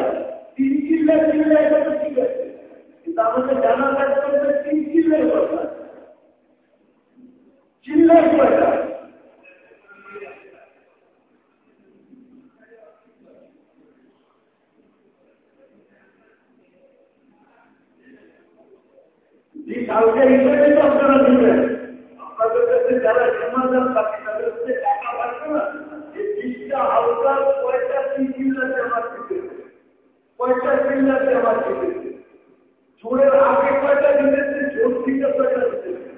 তিন চিল্লাই চিল্লাই এটা তো ঠিক আছে কিন্তু আমাদের জানা থাকতে হবে তিন চিল্লাই কয়টা চিল্লাই কয়টা কালকে হিসেবে তো আপনারা দিবেন আপনাদের কাছে যারা জমাদার থাকে তাদের কাছে টাকা পাচ্ছে না যে বিশটা হালকার কয়টা তিন চিল্লার জামা দিতে কয়টা চিল্লার জামা দিতে চোরের আগে কয়টা দিতেছে চোর থেকে কয়টা দিতেছে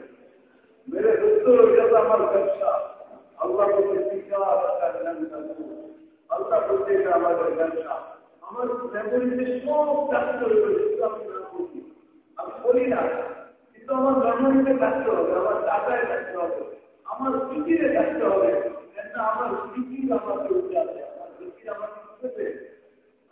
মেরে দোস্তর ওইটা তো আমার ব্যবসা। আল্লাহ বলতে টিকা আল্লাহ বলতে এটা আমাদের ব্যবসা। আমার মেমোরিতে সব ডাক্তার হয়েছে আমি না, বলি। আমি বলি না, কিন্তু আমার মেমোরিতে থাকতে হবে, আমার টাকায় থাকতে হবে, আমার স্মৃতিতে থাকতে হবে। কেননা আমার স্মৃতি আমাকে উঠে আছে আমার স্মৃতি আমাকে উঠেছে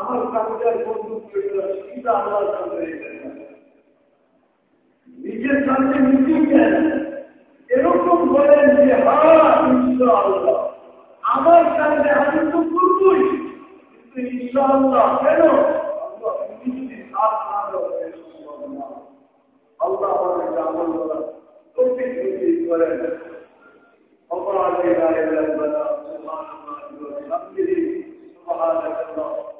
আমার কাজটার বন্ধু সেটা আমার সামনে নিজের সামনে নিজেকে এরকম বলেন যে, হা আমার সামনে আমি তো করবই কিন্তু ঈশ্বর আল্লাহ কেন আল্লাহ আমাদের আমল করা প্রত্যেক নিজেই করেন। অপরাধী রায় সুবহানাল্লাহ সুবহানাল্লাহ।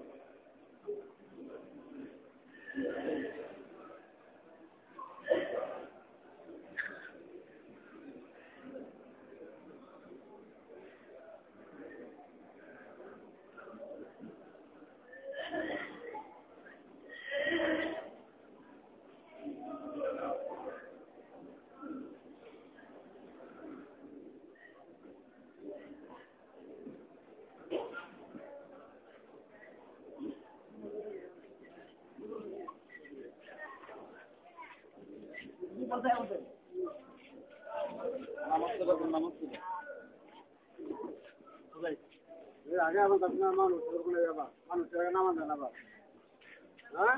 গুজারে আমার কাছে না আমার আপনার মানুষ মানুষের নামান দেন হ্যাঁ